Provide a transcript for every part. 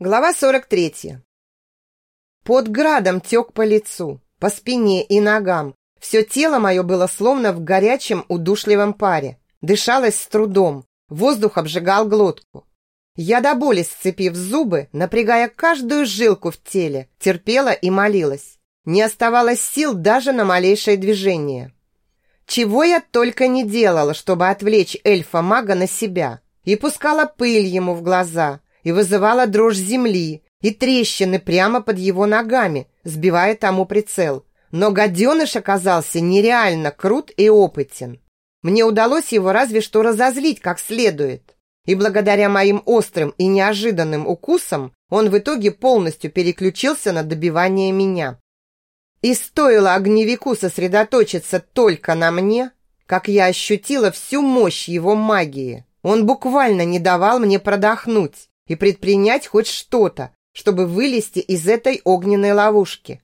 Глава 43. Под градом тек по лицу, по спине и ногам. Все тело мое было словно в горячем удушливом паре. Дышалось с трудом, воздух обжигал глотку. Я до боли сцепив зубы, напрягая каждую жилку в теле, терпела и молилась. Не оставалось сил даже на малейшее движение. Чего я только не делала, чтобы отвлечь эльфа-мага на себя. И пускала пыль ему в глаза, и вызывала дрожь земли и трещины прямо под его ногами, сбивая тому прицел. Но гаденыш оказался нереально крут и опытен. Мне удалось его разве что разозлить как следует. И благодаря моим острым и неожиданным укусам он в итоге полностью переключился на добивание меня. И стоило огневику сосредоточиться только на мне, как я ощутила всю мощь его магии. Он буквально не давал мне продохнуть, и предпринять хоть что-то, чтобы вылезти из этой огненной ловушки.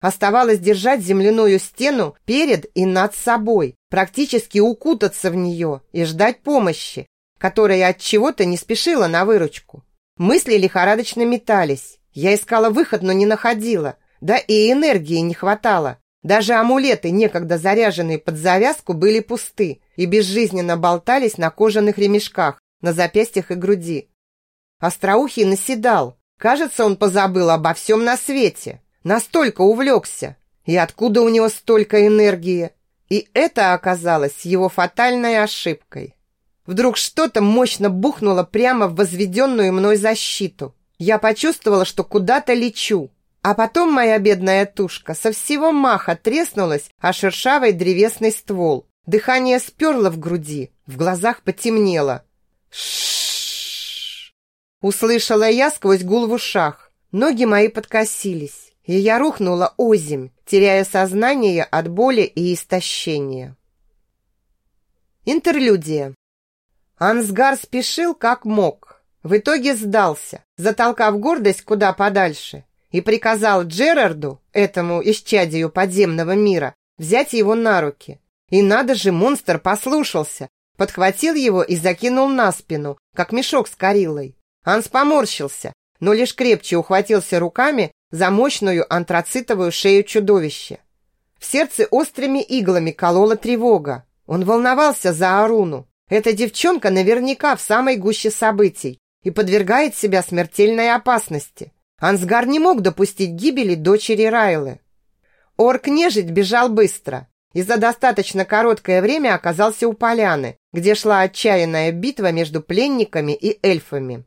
Оставалось держать земляную стену перед и над собой, практически укутаться в нее и ждать помощи, которая от чего-то не спешила на выручку. Мысли лихорадочно метались. Я искала выход, но не находила. Да и энергии не хватало. Даже амулеты, некогда заряженные под завязку, были пусты и безжизненно болтались на кожаных ремешках, на запястьях и груди. Остроухий наседал. Кажется, он позабыл обо всем на свете. Настолько увлекся. И откуда у него столько энергии? И это оказалось его фатальной ошибкой. Вдруг что-то мощно бухнуло прямо в возведенную мной защиту. Я почувствовала, что куда-то лечу. А потом моя бедная тушка со всего маха треснулась о шершавый древесный ствол. Дыхание сперло в груди, в глазах потемнело. Ш Услышала я сквозь гул в ушах. Ноги мои подкосились, и я рухнула озимь, теряя сознание от боли и истощения. Интерлюдия. Ансгар спешил как мог. В итоге сдался, затолкав гордость куда подальше, и приказал Джерарду, этому исчадию подземного мира, взять его на руки. И надо же, монстр послушался, подхватил его и закинул на спину, как мешок с кориллой. Анс поморщился, но лишь крепче ухватился руками за мощную антрацитовую шею чудовища. В сердце острыми иглами колола тревога. Он волновался за Аруну. Эта девчонка наверняка в самой гуще событий и подвергает себя смертельной опасности. Ансгар не мог допустить гибели дочери Райлы. Орк-нежить бежал быстро и за достаточно короткое время оказался у поляны, где шла отчаянная битва между пленниками и эльфами.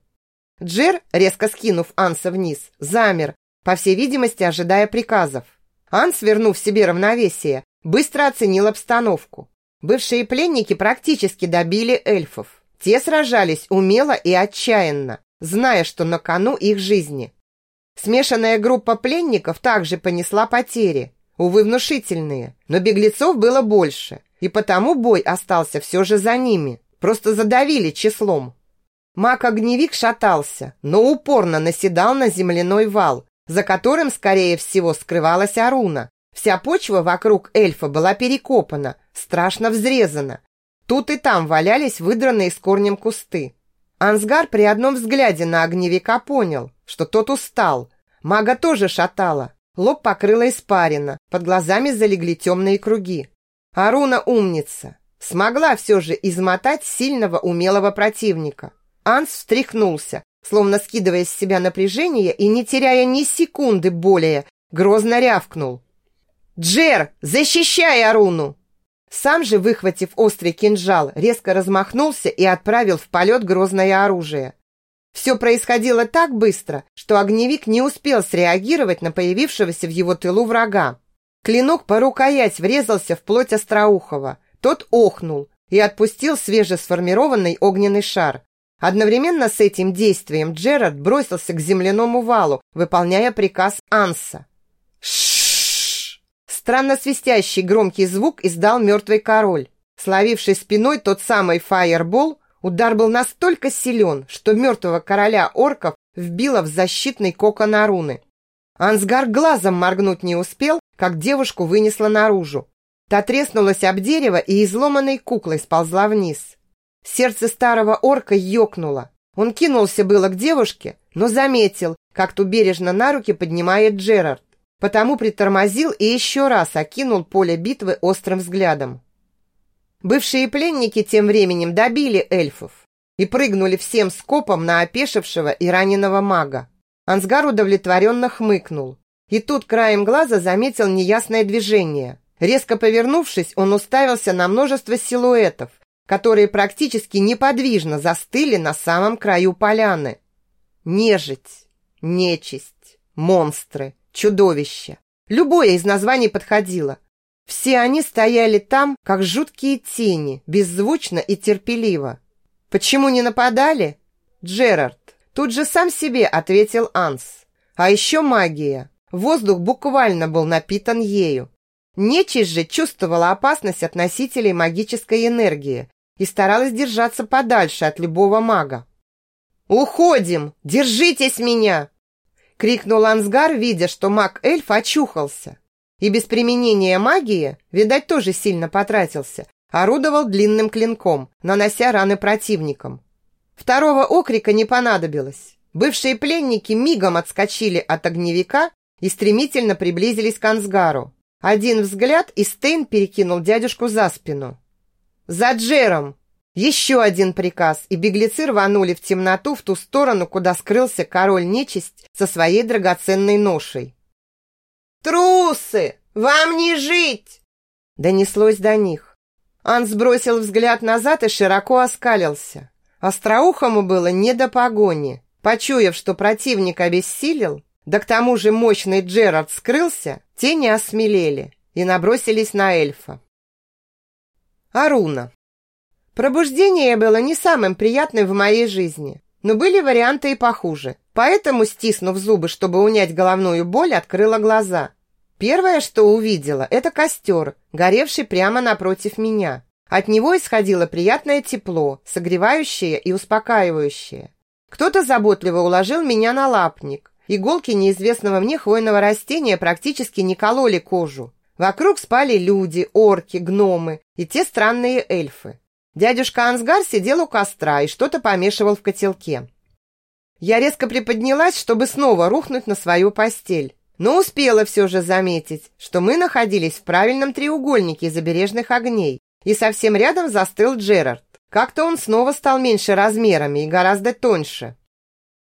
Джер, резко скинув Анса вниз, замер, по всей видимости, ожидая приказов. Анс, вернув себе равновесие, быстро оценил обстановку. Бывшие пленники практически добили эльфов. Те сражались умело и отчаянно, зная, что на кону их жизни. Смешанная группа пленников также понесла потери, увы, внушительные, но беглецов было больше, и потому бой остался все же за ними, просто задавили числом. Маг-огневик шатался, но упорно наседал на земляной вал, за которым, скорее всего, скрывалась Аруна. Вся почва вокруг эльфа была перекопана, страшно взрезана. Тут и там валялись выдранные с корнем кусты. Ансгар при одном взгляде на огневика понял, что тот устал. Мага тоже шатала. Лоб покрыла испарина, под глазами залегли темные круги. Аруна умница. Смогла все же измотать сильного умелого противника. Анс встряхнулся, словно скидывая с себя напряжение и, не теряя ни секунды более, грозно рявкнул. «Джер, защищай Аруну!» Сам же, выхватив острый кинжал, резко размахнулся и отправил в полет грозное оружие. Все происходило так быстро, что огневик не успел среагировать на появившегося в его тылу врага. Клинок по рукоять врезался в плоть Остроухова. Тот охнул и отпустил свежесформированный огненный шар. Одновременно с этим действием Джерард бросился к земляному валу, выполняя приказ Анса. Шшш! Странно свистящий громкий звук издал мертвый король. Словивший спиной тот самый фаербол, удар был настолько силен, что мертвого короля орков вбило в защитный кокон Аруны. Ансгар глазом моргнуть не успел, как девушку вынесла наружу. Та треснулась об дерево и изломанной куклой сползла вниз. Сердце старого орка ёкнуло. Он кинулся было к девушке, но заметил, как ту бережно на руки поднимает Джерард. Потому притормозил и еще раз окинул поле битвы острым взглядом. Бывшие пленники тем временем добили эльфов и прыгнули всем скопом на опешившего и раненого мага. Ансгар удовлетворенно хмыкнул. И тут краем глаза заметил неясное движение. Резко повернувшись, он уставился на множество силуэтов, которые практически неподвижно застыли на самом краю поляны. Нежить, нечисть, монстры, чудовища. Любое из названий подходило. Все они стояли там, как жуткие тени, беззвучно и терпеливо. Почему не нападали? Джерард. Тут же сам себе ответил Анс. А еще магия. Воздух буквально был напитан ею. Нечисть же чувствовала опасность от носителей магической энергии и старалась держаться подальше от любого мага. «Уходим! Держитесь меня!» крикнул Ансгар, видя, что маг-эльф очухался. И без применения магии, видать, тоже сильно потратился, орудовал длинным клинком, нанося раны противникам. Второго окрика не понадобилось. Бывшие пленники мигом отскочили от огневика и стремительно приблизились к Ансгару. Один взгляд, и Стейн перекинул дядюшку за спину. «За Джером!» Еще один приказ, и беглецы рванули в темноту в ту сторону, куда скрылся король-нечисть со своей драгоценной ношей. «Трусы! Вам не жить!» Донеслось до них. Анс бросил взгляд назад и широко оскалился. Остроухому было не до погони. Почуяв, что противник обессилел, да к тому же мощный Джерард скрылся, тени осмелели и набросились на эльфа. Аруна. Пробуждение было не самым приятным в моей жизни, но были варианты и похуже. Поэтому, стиснув зубы, чтобы унять головную боль, открыла глаза. Первое, что увидела, это костер, горевший прямо напротив меня. От него исходило приятное тепло, согревающее и успокаивающее. Кто-то заботливо уложил меня на лапник. Иголки неизвестного мне хвойного растения практически не кололи кожу. Вокруг спали люди, орки, гномы и те странные эльфы. Дядюшка Ансгар сидел у костра и что-то помешивал в котелке. Я резко приподнялась, чтобы снова рухнуть на свою постель, но успела все же заметить, что мы находились в правильном треугольнике забережных огней, и совсем рядом застыл Джерард. Как-то он снова стал меньше размерами и гораздо тоньше.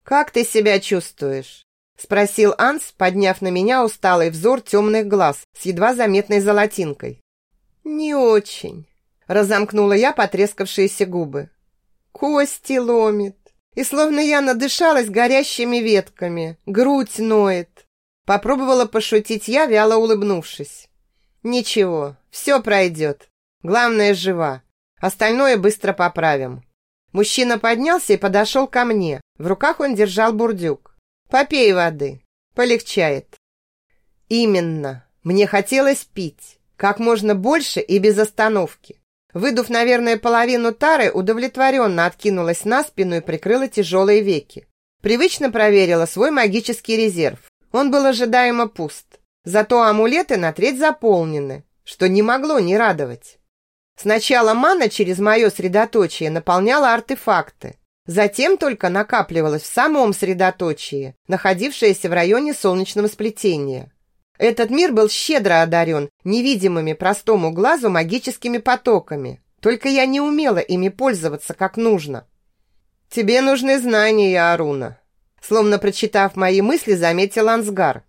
«Как ты себя чувствуешь?» – спросил Анс, подняв на меня усталый взор темных глаз с едва заметной золотинкой. «Не очень», Разомкнула я потрескавшиеся губы. Кости ломит. И словно я надышалась горящими ветками. Грудь ноет. Попробовала пошутить я, вяло улыбнувшись. Ничего, все пройдет. Главное, жива. Остальное быстро поправим. Мужчина поднялся и подошел ко мне. В руках он держал бурдюк. Попей воды. Полегчает. Именно. Мне хотелось пить. Как можно больше и без остановки. Выдув, наверное, половину тары, удовлетворенно откинулась на спину и прикрыла тяжелые веки. Привычно проверила свой магический резерв. Он был ожидаемо пуст. Зато амулеты на треть заполнены, что не могло не радовать. Сначала мана через мое средоточие наполняла артефакты. Затем только накапливалась в самом средоточии, находившееся в районе солнечного сплетения. Этот мир был щедро одарен невидимыми простому глазу магическими потоками. Только я не умела ими пользоваться как нужно. «Тебе нужны знания, Аруна», словно прочитав мои мысли, заметил Ансгар.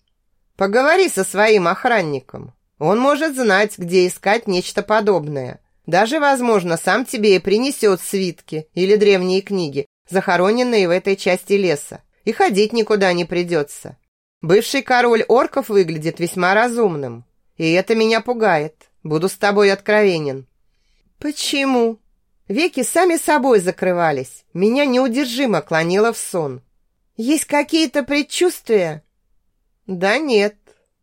«Поговори со своим охранником. Он может знать, где искать нечто подобное. Даже, возможно, сам тебе и принесет свитки или древние книги, захороненные в этой части леса. И ходить никуда не придется. Бывший король орков выглядит весьма разумным, и это меня пугает. Буду с тобой откровенен. Почему? Веки сами собой закрывались. Меня неудержимо клонило в сон. Есть какие-то предчувствия? Да нет.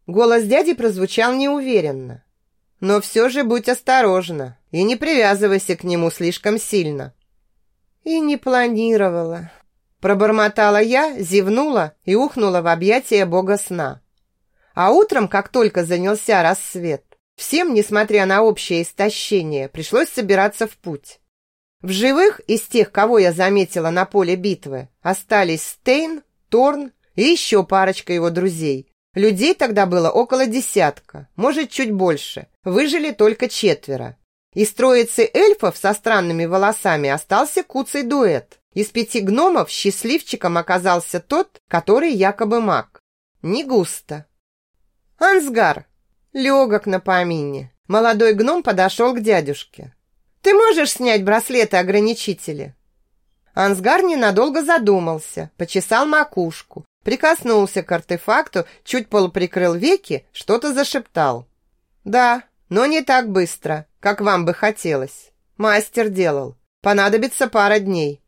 Голос дяди прозвучал неуверенно. Но все же будь осторожна и не привязывайся к нему слишком сильно. И не планировала. Пробормотала я, зевнула и ухнула в объятия бога сна. А утром, как только занялся рассвет, всем, несмотря на общее истощение, пришлось собираться в путь. В живых из тех, кого я заметила на поле битвы, остались Стейн, Торн и еще парочка его друзей. Людей тогда было около десятка, может, чуть больше. Выжили только четверо. Из троицы эльфов со странными волосами остался куцый дуэт. Из пяти гномов счастливчиком оказался тот, который якобы маг. Не густо. Ансгар, легок на помине. Молодой гном подошел к дядюшке. «Ты можешь снять браслеты-ограничители?» Ансгар ненадолго задумался, почесал макушку, прикоснулся к артефакту, чуть полуприкрыл веки, что-то зашептал. «Да, но не так быстро, как вам бы хотелось. Мастер делал. Понадобится пара дней».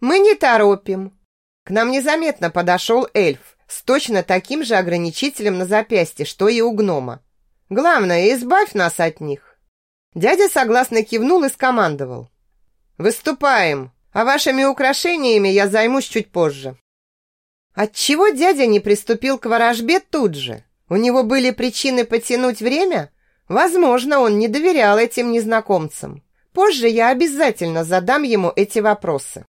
«Мы не торопим». К нам незаметно подошел эльф с точно таким же ограничителем на запястье, что и у гнома. Главное, избавь нас от них. Дядя согласно кивнул и скомандовал. Выступаем, а вашими украшениями я займусь чуть позже. Отчего дядя не приступил к ворожбе тут же? У него были причины потянуть время? Возможно, он не доверял этим незнакомцам. Позже я обязательно задам ему эти вопросы.